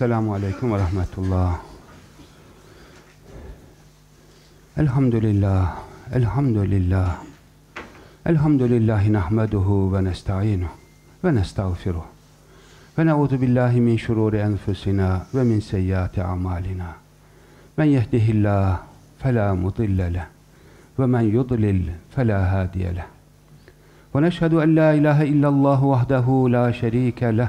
Esselamu Aleyküm ve Rahmetullah. Elhamdülillah, elhamdülillah. Elhamdülillahi nahmeduhu ve nesta'inuhu ve nestağfiruh. Ve ne'udhu billahi min şururi enfusina ve min seyyiati amalina. Men yehdihillah fela mudille leh ve men yudlil fela hadiye leh. Ve neşhedü en la ilahe illallah vahdehu la şerike leh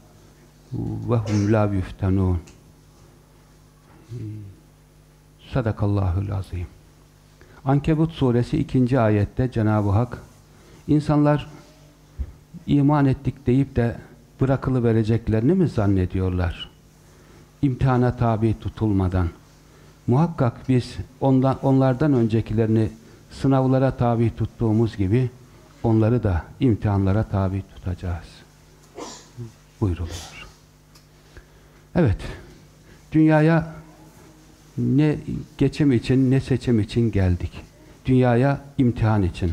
hum la yuftanun. Sadakallahul azim. Ankebut suresi 2. ayette Cenab-ı Hak insanlar iman ettik deyip de bırakılı vereceklerini mi zannediyorlar? İmtihana tabi tutulmadan. Muhakkak biz ondan, onlardan öncekilerini sınavlara tabi tuttuğumuz gibi onları da imtihanlara tabi tutacağız. Buyuruluyor. Evet, dünyaya ne geçim için ne seçim için geldik. Dünyaya imtihan için.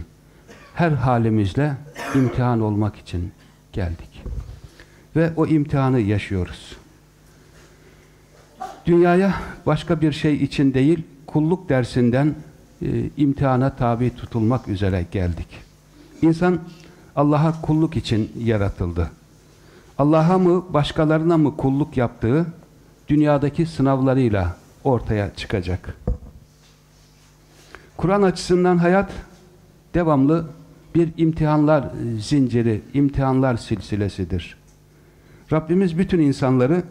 Her halimizle imtihan olmak için geldik. Ve o imtihanı yaşıyoruz. Dünyaya başka bir şey için değil, kulluk dersinden e, imtihana tabi tutulmak üzere geldik. İnsan Allah'a kulluk için yaratıldı. Allah'a mı başkalarına mı kulluk yaptığı dünyadaki sınavlarıyla ortaya çıkacak. Kur'an açısından hayat devamlı bir imtihanlar zinciri, imtihanlar silsilesidir. Rabbimiz bütün insanları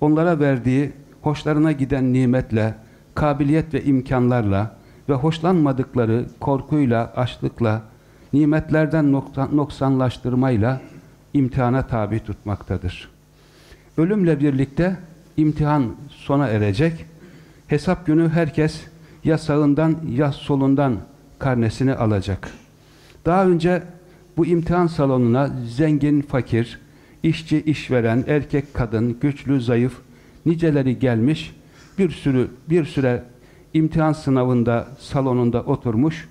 onlara verdiği hoşlarına giden nimetle, kabiliyet ve imkanlarla ve hoşlanmadıkları korkuyla, açlıkla, nimetlerden noksanlaştırmayla imtihana tabi tutmaktadır. Ölümle birlikte imtihan sona erecek. Hesap günü herkes ya sağından ya solundan karnesini alacak. Daha önce bu imtihan salonuna zengin, fakir, işçi, işveren, erkek, kadın, güçlü, zayıf niceleri gelmiş. Bir sürü bir süre imtihan sınavında salonunda oturmuş.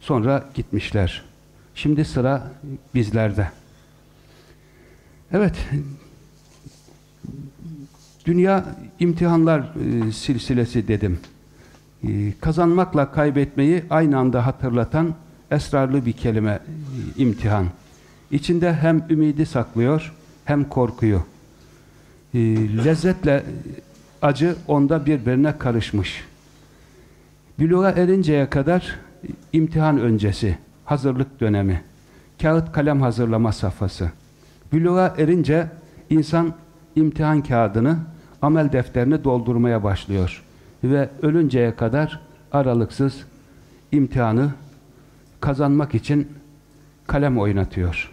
Sonra gitmişler. Şimdi sıra bizlerde. Evet. Dünya imtihanlar e, silsilesi dedim. E, kazanmakla kaybetmeyi aynı anda hatırlatan esrarlı bir kelime e, imtihan. İçinde hem ümidi saklıyor hem korkuyu. E, lezzetle acı onda birbirine karışmış. Büluğa erinceye kadar imtihan öncesi, hazırlık dönemi, kağıt kalem hazırlama safhası. Büluğa erince insan imtihan kağıdını, amel defterini doldurmaya başlıyor. Ve ölünceye kadar aralıksız imtihanı kazanmak için kalem oynatıyor.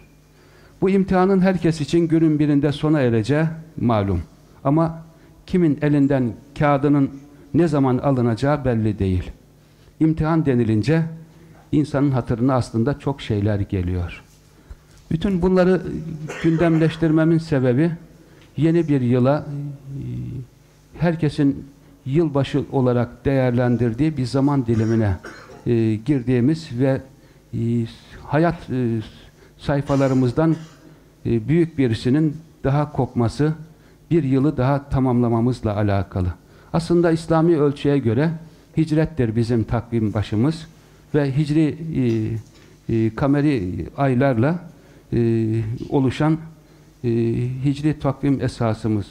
Bu imtihanın herkes için günün birinde sona ereceği malum. Ama kimin elinden kağıdının ne zaman alınacağı belli değil. İmtihan denilince insanın hatırına aslında çok şeyler geliyor. Bütün bunları gündemleştirmemin sebebi yeni bir yıla herkesin yılbaşı olarak değerlendirdiği bir zaman dilimine e, girdiğimiz ve e, hayat e, sayfalarımızdan e, büyük birisinin daha kopması, bir yılı daha tamamlamamızla alakalı. Aslında İslami ölçüye göre hicrettir bizim takvim başımız ve hicri e, e, kameri aylarla e, oluşan e, hicri takvim esasımız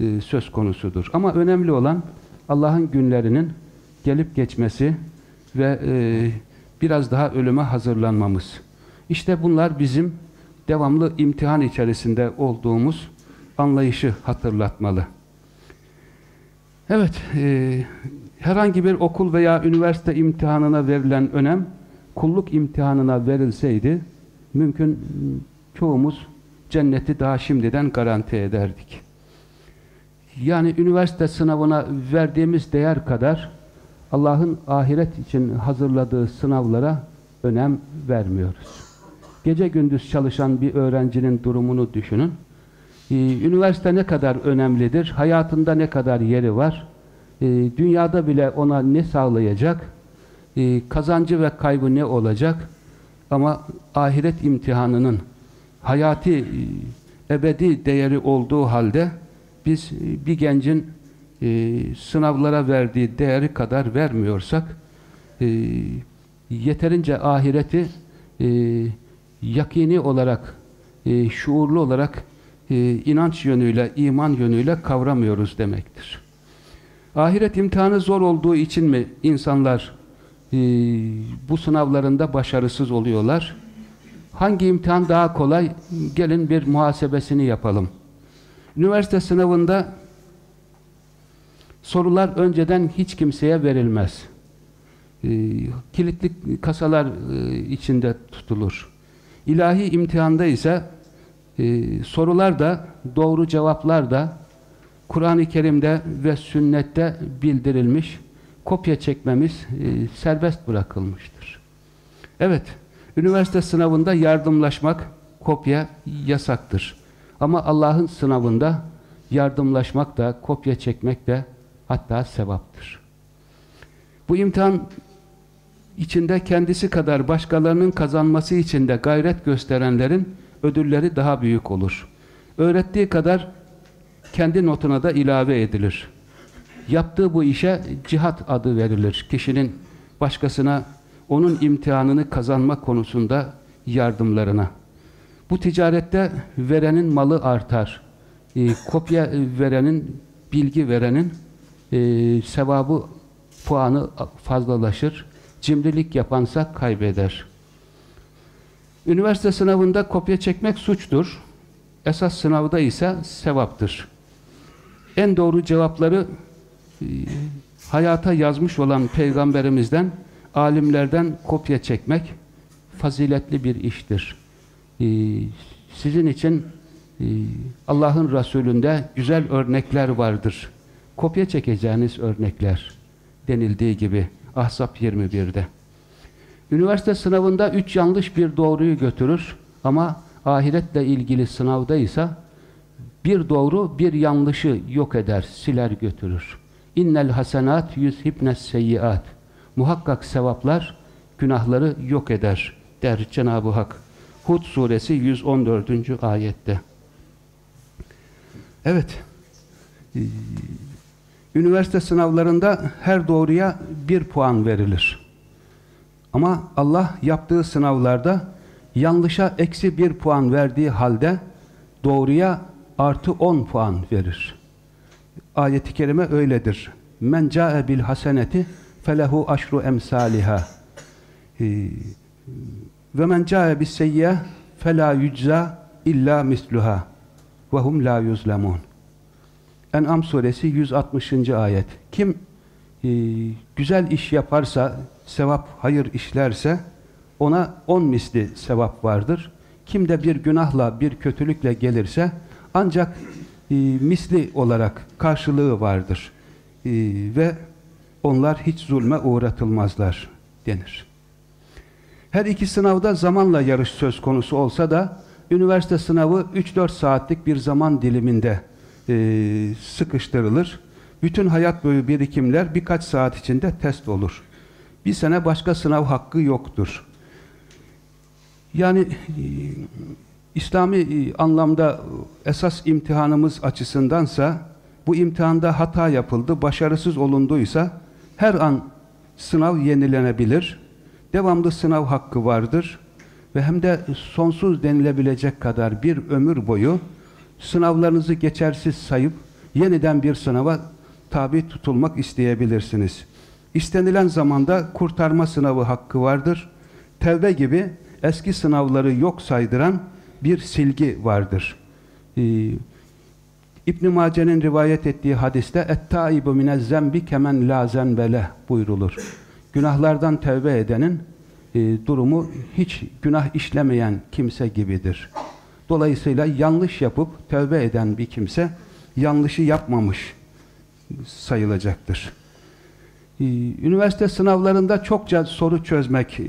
e, söz konusudur. Ama önemli olan Allah'ın günlerinin gelip geçmesi ve e, biraz daha ölüme hazırlanmamız. İşte bunlar bizim devamlı imtihan içerisinde olduğumuz anlayışı hatırlatmalı. Evet, e, herhangi bir okul veya üniversite imtihanına verilen önem, kulluk imtihanına verilseydi, mümkün çoğumuz cenneti daha şimdiden garanti ederdik. Yani üniversite sınavına verdiğimiz değer kadar Allah'ın ahiret için hazırladığı sınavlara önem vermiyoruz. Gece gündüz çalışan bir öğrencinin durumunu düşünün. Ee, üniversite ne kadar önemlidir? Hayatında ne kadar yeri var? Ee, dünyada bile ona ne sağlayacak? Ee, kazancı ve kaybı ne olacak? Ama ahiret imtihanının hayati, e, ebedi değeri olduğu halde biz e, bir gencin e, sınavlara verdiği değeri kadar vermiyorsak e, yeterince ahireti e, yakini olarak, e, şuurlu olarak e, inanç yönüyle, iman yönüyle kavramıyoruz demektir. Ahiret imtihanı zor olduğu için mi insanlar e, bu sınavlarında başarısız oluyorlar? Hangi imtihan daha kolay? Gelin bir muhasebesini yapalım. Üniversite sınavında sorular önceden hiç kimseye verilmez. E, kilitli kasalar e, içinde tutulur. İlahi imtihanda ise e, sorular da doğru cevaplar da Kur'an-ı Kerim'de ve sünnette bildirilmiş, kopya çekmemiz e, serbest bırakılmıştır. Evet, üniversite sınavında yardımlaşmak, kopya yasaktır. Ama Allah'ın sınavında yardımlaşmak da, kopya çekmek de hatta sevaptır. Bu imtihan içinde kendisi kadar başkalarının kazanması için de gayret gösterenlerin ödülleri daha büyük olur. Öğrettiği kadar kendi notuna da ilave edilir. Yaptığı bu işe cihat adı verilir. Kişinin başkasına onun imtihanını kazanma konusunda yardımlarına. Bu ticarette verenin malı artar. E, kopya verenin, bilgi verenin e, sevabı, puanı fazlalaşır. Cimrilik yapansa kaybeder. Üniversite sınavında kopya çekmek suçtur. Esas sınavda ise sevaptır. En doğru cevapları hayata yazmış olan peygamberimizden, alimlerden kopya çekmek faziletli bir iştir. E, sizin için e, Allah'ın Resulü'nde güzel örnekler vardır. Kopya çekeceğiniz örnekler denildiği gibi Ahzab 21'de. Üniversite sınavında üç yanlış bir doğruyu götürür ama ahiretle ilgili sınavda ise bir doğru bir yanlışı yok eder, siler götürür. İnnel hasenat yüzhibnes seyyiat. Muhakkak sevaplar günahları yok eder der Cenab-ı Hak. Hud suresi 114. ayette. Evet. Ee, üniversite sınavlarında her doğruya bir puan verilir. Ama Allah yaptığı sınavlarda yanlışa eksi bir puan verdiği halde doğruya artı on puan verir. Ayet-i kerime öyledir. Men ca'e bil haseneti felehu aşru emsaliha. Ee, ve men ca'e bis seyyiye fela yücza illa misluha ve hum la yuzlemun. En'am suresi 160. ayet. Kim e, güzel iş yaparsa, sevap, hayır işlerse ona on misli sevap vardır. Kim de bir günahla, bir kötülükle gelirse ancak e, misli olarak karşılığı vardır. E, ve onlar hiç zulme uğratılmazlar denir. Her iki sınavda zamanla yarış söz konusu olsa da üniversite sınavı 3-4 saatlik bir zaman diliminde e, sıkıştırılır. Bütün hayat boyu birikimler birkaç saat içinde test olur. Bir sene başka sınav hakkı yoktur. Yani e, İslami e, anlamda esas imtihanımız açısındansa bu imtihanda hata yapıldı, başarısız olunduysa her an sınav yenilenebilir. Devamlı sınav hakkı vardır ve hem de sonsuz denilebilecek kadar bir ömür boyu sınavlarınızı geçersiz sayıp yeniden bir sınava tabi tutulmak isteyebilirsiniz. İstenilen zamanda kurtarma sınavı hakkı vardır. Tevbe gibi eski sınavları yok saydıran bir silgi vardır. Ee, İbn Mace'nin rivayet ettiği hadiste "Et-taibu minez-zembi kemen la zenbele" buyrulur. Günahlardan tevbe edenin e, durumu hiç günah işlemeyen kimse gibidir. Dolayısıyla yanlış yapıp tövbe eden bir kimse yanlışı yapmamış sayılacaktır. Ee, üniversite sınavlarında çokça soru çözmek e,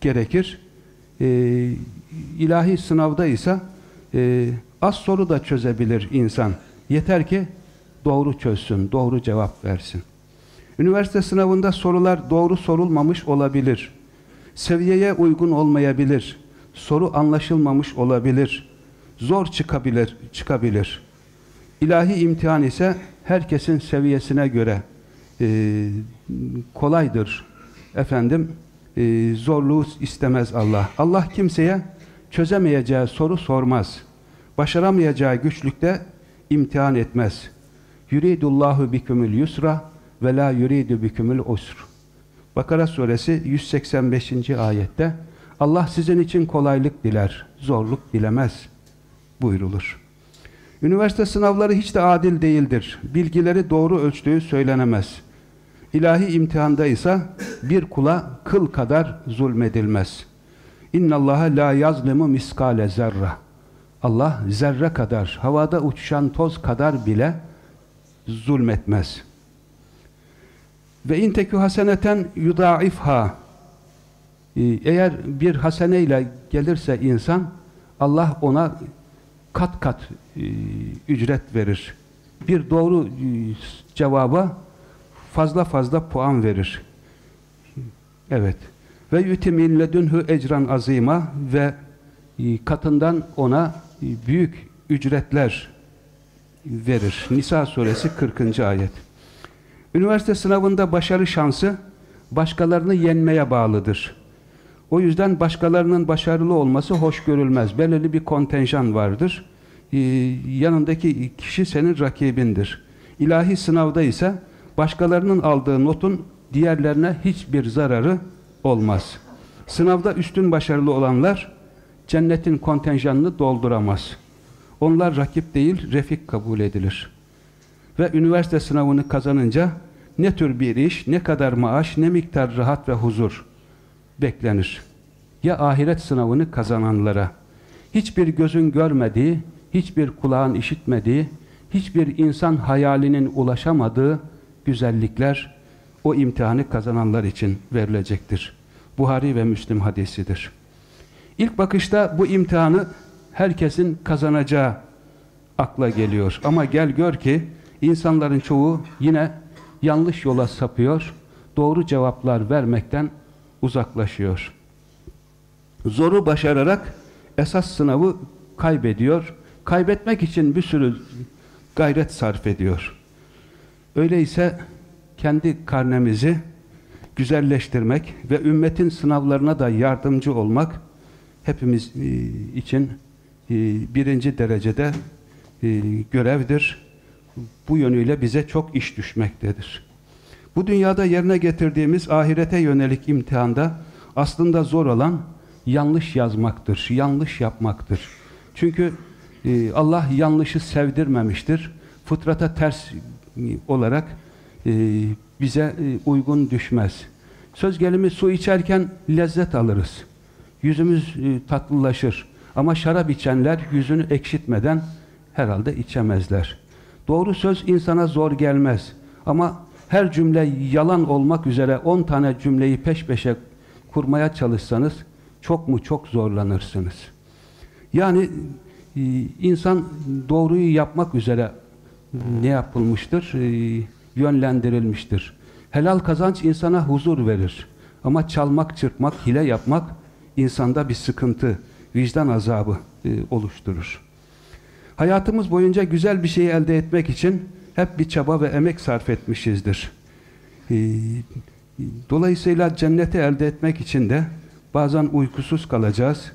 gerekir. Ee, ilahi sınavda ise e, az soru da çözebilir insan. Yeter ki doğru çözsün, doğru cevap versin. Üniversite sınavında sorular doğru sorulmamış olabilir. Seviyeye uygun olmayabilir. Soru anlaşılmamış olabilir. Zor çıkabilir, çıkabilir. İlahi imtihan ise herkesin seviyesine göre e, kolaydır. Efendim, e, zorluğu istemez Allah. Allah kimseye çözemeyeceği soru sormaz. Başaramayacağı güçlükte imtihan etmez. Yuridullahu bikumul yusra ve la yuridu bikumul usr. Bakara suresi 185. ayette Allah sizin için kolaylık diler, zorluk dilemez buyrulur. Üniversite sınavları hiç de adil değildir. Bilgileri doğru ölçtüğü söylenemez. İlahi imtihanda ise bir kula kıl kadar zulmedilmez. İnna Allaha la yazlimu miskale zerra. Allah zerre kadar, havada uçuşan toz kadar bile zulmetmez. Ve intekü haseneten yudaifha. Ee, eğer bir haseneyle gelirse insan, Allah ona kat kat e, ücret verir. Bir doğru e, cevaba fazla fazla puan verir. Evet. Ve yutimil ledünhü ecran azima ve e, katından ona e, büyük ücretler verir. Nisa suresi 40. ayet. Üniversite sınavında başarı şansı başkalarını yenmeye bağlıdır. O yüzden başkalarının başarılı olması hoş görülmez. Belirli bir kontenjan vardır. Ee, yanındaki kişi senin rakibindir. İlahi sınavda ise başkalarının aldığı notun diğerlerine hiçbir zararı olmaz. Sınavda üstün başarılı olanlar cennetin kontenjanını dolduramaz. Onlar rakip değil, refik kabul edilir. Ve üniversite sınavını kazanınca ne tür bir iş, ne kadar maaş, ne miktar rahat ve huzur beklenir. Ya ahiret sınavını kazananlara, hiçbir gözün görmediği, hiçbir kulağın işitmediği, hiçbir insan hayalinin ulaşamadığı güzellikler o imtihanı kazananlar için verilecektir. Buhari ve Müslim hadisidir. İlk bakışta bu imtihanı herkesin kazanacağı akla geliyor. Ama gel gör ki insanların çoğu yine yanlış yola sapıyor, doğru cevaplar vermekten uzaklaşıyor. Zoru başararak esas sınavı kaybediyor. Kaybetmek için bir sürü gayret sarf ediyor. Öyleyse kendi karnemizi güzelleştirmek ve ümmetin sınavlarına da yardımcı olmak hepimiz e, için e, birinci derecede e, görevdir. Bu yönüyle bize çok iş düşmektedir. Bu dünyada yerine getirdiğimiz ahirete yönelik imtihanda aslında zor olan yanlış yazmaktır, yanlış yapmaktır. Çünkü Allah yanlışı sevdirmemiştir. Fıtrata ters olarak bize uygun düşmez. Söz gelimi su içerken lezzet alırız. Yüzümüz tatlılaşır. Ama şarap içenler yüzünü ekşitmeden herhalde içemezler. Doğru söz insana zor gelmez. Ama her cümle yalan olmak üzere on tane cümleyi peş peşe kurmaya çalışsanız çok mu çok zorlanırsınız. Yani e, insan doğruyu yapmak üzere ne yapılmıştır? E, yönlendirilmiştir. Helal kazanç insana huzur verir. Ama çalmak, çırpmak, hile yapmak insanda bir sıkıntı, vicdan azabı e, oluşturur. Hayatımız boyunca güzel bir şeyi elde etmek için hep bir çaba ve emek sarf etmişizdir. Ee, dolayısıyla cenneti elde etmek için de bazen uykusuz kalacağız,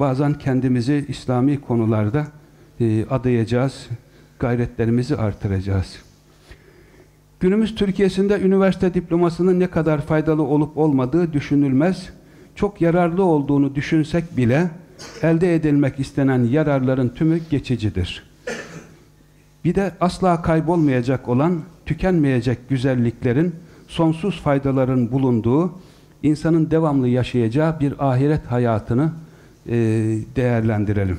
bazen kendimizi İslami konularda e, adayacağız, gayretlerimizi artıracağız. Günümüz Türkiye'sinde üniversite diplomasının ne kadar faydalı olup olmadığı düşünülmez. Çok yararlı olduğunu düşünsek bile elde edilmek istenen yararların tümü geçicidir. Bir de asla kaybolmayacak olan, tükenmeyecek güzelliklerin, sonsuz faydaların bulunduğu, insanın devamlı yaşayacağı bir ahiret hayatını e, değerlendirelim.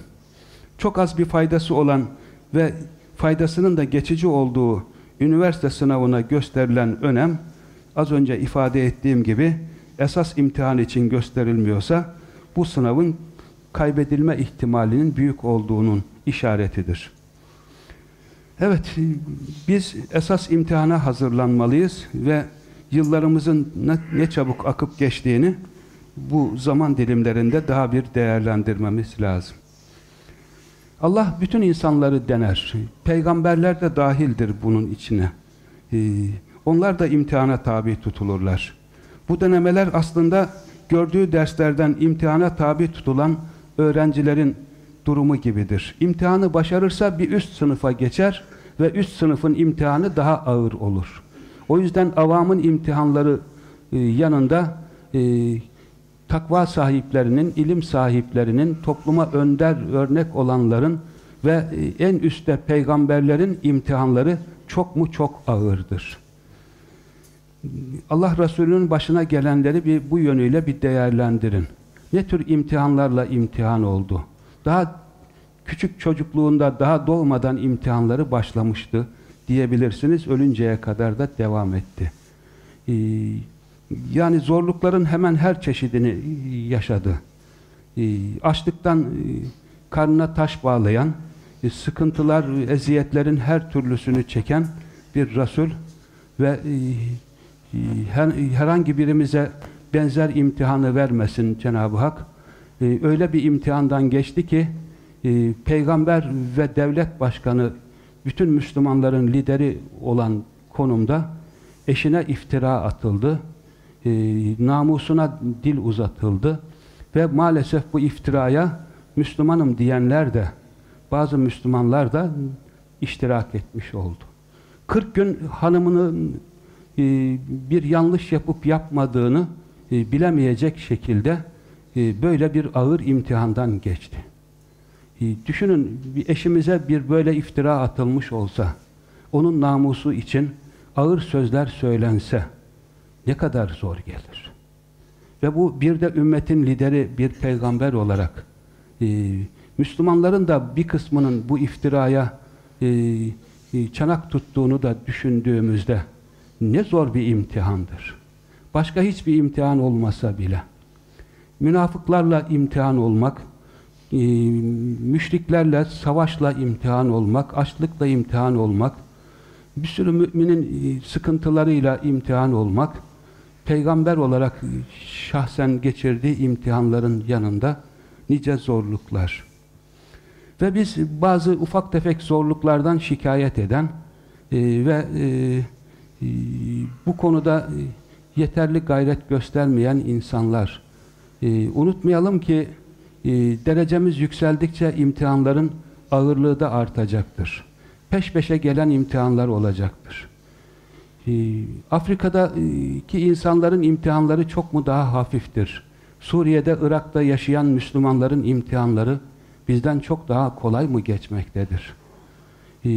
Çok az bir faydası olan ve faydasının da geçici olduğu üniversite sınavına gösterilen önem az önce ifade ettiğim gibi esas imtihan için gösterilmiyorsa bu sınavın kaybedilme ihtimalinin büyük olduğunun işaretidir. Evet, biz esas imtihana hazırlanmalıyız ve yıllarımızın ne, ne çabuk akıp geçtiğini bu zaman dilimlerinde daha bir değerlendirmemiz lazım. Allah bütün insanları dener. Peygamberler de dahildir bunun içine. Ee, onlar da imtihana tabi tutulurlar. Bu denemeler aslında gördüğü derslerden imtihana tabi tutulan öğrencilerin durumu gibidir. İmtihanı başarırsa bir üst sınıfa geçer ve üst sınıfın imtihanı daha ağır olur. O yüzden avamın imtihanları e, yanında e, takva sahiplerinin, ilim sahiplerinin, topluma önder örnek olanların ve e, en üstte peygamberlerin imtihanları çok mu çok ağırdır. Allah Resulü'nün başına gelenleri bir, bu yönüyle bir değerlendirin. Ne tür imtihanlarla imtihan oldu? Daha küçük çocukluğunda daha doğmadan imtihanları başlamıştı diyebilirsiniz. Ölünceye kadar da devam etti. Ee, yani zorlukların hemen her çeşidini yaşadı. Ee, açlıktan e, karnına taş bağlayan, e, sıkıntılar, eziyetlerin her türlüsünü çeken bir Resul ve e, her, herhangi birimize benzer imtihanı vermesin Cenab-ı Hak. öyle bir imtihandan geçti ki peygamber ve devlet başkanı bütün Müslümanların lideri olan konumda eşine iftira atıldı e, namusuna dil uzatıldı ve maalesef bu iftiraya Müslümanım diyenler de bazı Müslümanlar da iştirak etmiş oldu. 40 gün hanımının e, bir yanlış yapıp yapmadığını e, bilemeyecek şekilde e, böyle bir ağır imtihandan geçti. E, düşünün bir eşimize bir böyle iftira atılmış olsa, onun namusu için ağır sözler söylense, ne kadar zor gelir. Ve bu bir de ümmetin lideri bir peygamber olarak e, Müslümanların da bir kısmının bu iftiraya e, e, çanak tuttuğunu da düşündüğümüzde ne zor bir imtihandır. Başka hiçbir imtihan olmasa bile. Münafıklarla imtihan olmak, e, müşriklerle savaşla imtihan olmak, açlıkla imtihan olmak, bir sürü müminin e, sıkıntılarıyla imtihan olmak, peygamber olarak şahsen geçirdiği imtihanların yanında nice zorluklar. Ve biz bazı ufak tefek zorluklardan şikayet eden e, ve e, e, bu konuda yeterli gayret göstermeyen insanlar. E, unutmayalım ki e, derecemiz yükseldikçe imtihanların ağırlığı da artacaktır. Peş peşe gelen imtihanlar olacaktır. Ee, Afrika'daki insanların imtihanları çok mu daha hafiftir? Suriye'de, Irak'ta yaşayan Müslümanların imtihanları bizden çok daha kolay mı geçmektedir? Ee,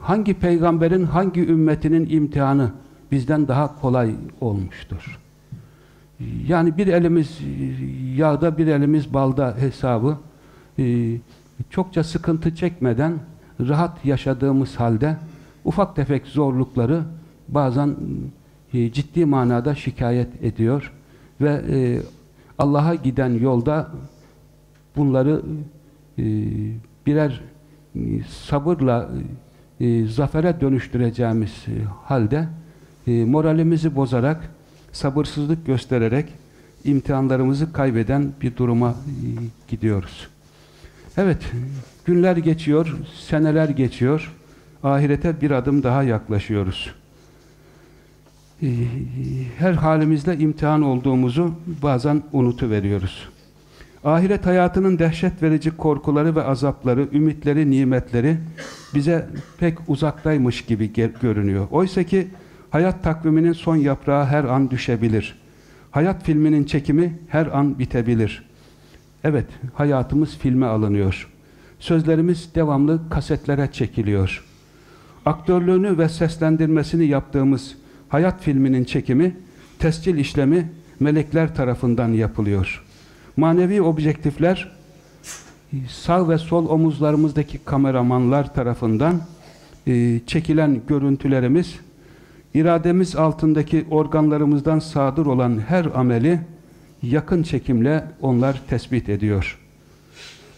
hangi peygamberin, hangi ümmetinin imtihanı bizden daha kolay olmuştur? Ee, yani bir elimiz yağda, bir elimiz balda hesabı çokça sıkıntı çekmeden rahat yaşadığımız halde ufak tefek zorlukları bazen e, ciddi manada şikayet ediyor ve e, Allah'a giden yolda bunları e, birer sabırla e, zafere dönüştüreceğimiz halde moralimizi bozarak, sabırsızlık göstererek imtihanlarımızı kaybeden bir duruma gidiyoruz. Evet, günler geçiyor, seneler geçiyor, ahirete bir adım daha yaklaşıyoruz. Ee, her halimizde imtihan olduğumuzu bazen unutuveriyoruz. Ahiret hayatının dehşet verici korkuları ve azapları, ümitleri, nimetleri bize pek uzaktaymış gibi görünüyor. Oysa ki hayat takviminin son yaprağı her an düşebilir. Hayat filminin çekimi her an bitebilir. Evet, hayatımız filme alınıyor. Sözlerimiz devamlı kasetlere çekiliyor. Aktörlüğünü ve seslendirmesini yaptığımız hayat filminin çekimi, tescil işlemi melekler tarafından yapılıyor. Manevi objektifler sağ ve sol omuzlarımızdaki kameramanlar tarafından e, çekilen görüntülerimiz irademiz altındaki organlarımızdan sadır olan her ameli yakın çekimle onlar tespit ediyor.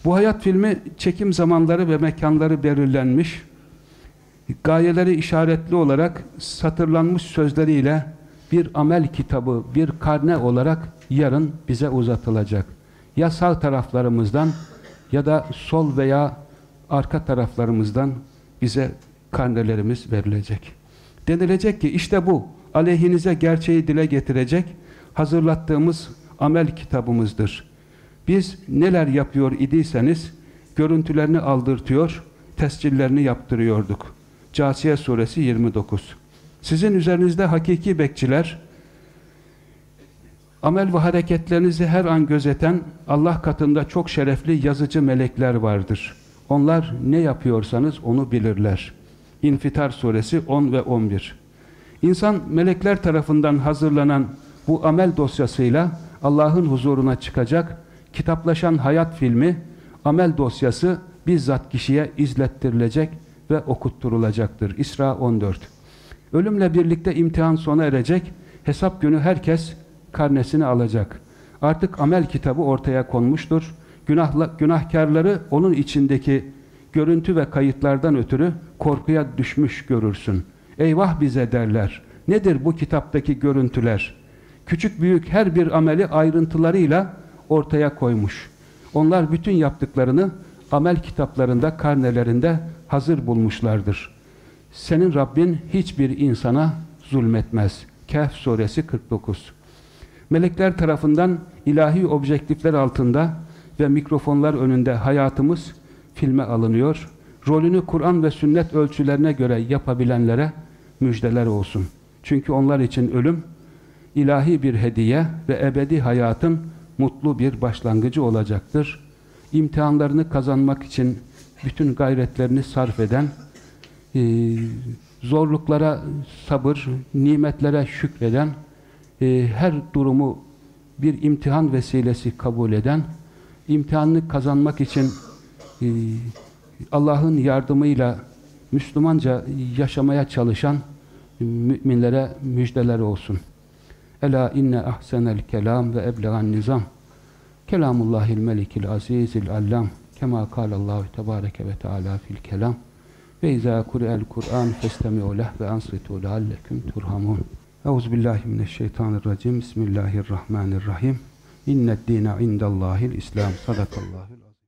Bu hayat filmi çekim zamanları ve mekanları belirlenmiş, gayeleri işaretli olarak satırlanmış sözleriyle bir amel kitabı, bir karne olarak yarın bize uzatılacak. Ya sağ taraflarımızdan ya da sol veya arka taraflarımızdan bize karnelerimiz verilecek. Denilecek ki işte bu aleyhinize gerçeği dile getirecek hazırlattığımız amel kitabımızdır. Biz neler yapıyor idiyseniz görüntülerini aldırtıyor, tescillerini yaptırıyorduk. Casiye suresi 29. Sizin üzerinizde hakiki bekçiler, amel ve hareketlerinizi her an gözeten Allah katında çok şerefli yazıcı melekler vardır. Onlar ne yapıyorsanız onu bilirler. İnfitar suresi 10 ve 11. İnsan melekler tarafından hazırlanan bu amel dosyasıyla Allah'ın huzuruna çıkacak, kitaplaşan hayat filmi, amel dosyası bizzat kişiye izlettirilecek ve okutturulacaktır. İsra 14. Ölümle birlikte imtihan sona erecek, hesap günü herkes karnesini alacak. Artık amel kitabı ortaya konmuştur. Günahla, günahkarları onun içindeki görüntü ve kayıtlardan ötürü korkuya düşmüş görürsün. Eyvah bize derler. Nedir bu kitaptaki görüntüler? Küçük büyük her bir ameli ayrıntılarıyla ortaya koymuş. Onlar bütün yaptıklarını amel kitaplarında, karnelerinde hazır bulmuşlardır. Senin Rabbin hiçbir insana zulmetmez. Kehf suresi 49 Melekler tarafından ilahi objektifler altında ve mikrofonlar önünde hayatımız filme alınıyor. Rolünü Kur'an ve sünnet ölçülerine göre yapabilenlere müjdeler olsun. Çünkü onlar için ölüm ilahi bir hediye ve ebedi hayatın mutlu bir başlangıcı olacaktır. İmtihanlarını kazanmak için bütün gayretlerini sarf eden, e, zorluklara sabır, nimetlere şükreden, e, her durumu bir imtihan vesilesi kabul eden, imtihanını kazanmak için e, Allah'ın yardımıyla Müslümanca yaşamaya çalışan müminlere müjdeler olsun. Ela inne ahsenel kelam ve eblegan nizam. Kelamullahil melikil azizil allam. Kema kâlallahu tebâreke ve teâlâ fil kelam. Ve izâ kure'el Kur'an festemi'u leh ve ansritu lealleküm turhamun. Euzubillahimineşşeytanirracim. Bismillahirrahmanirrahim. İnned dîne indallâhil İslam. Sadakallahu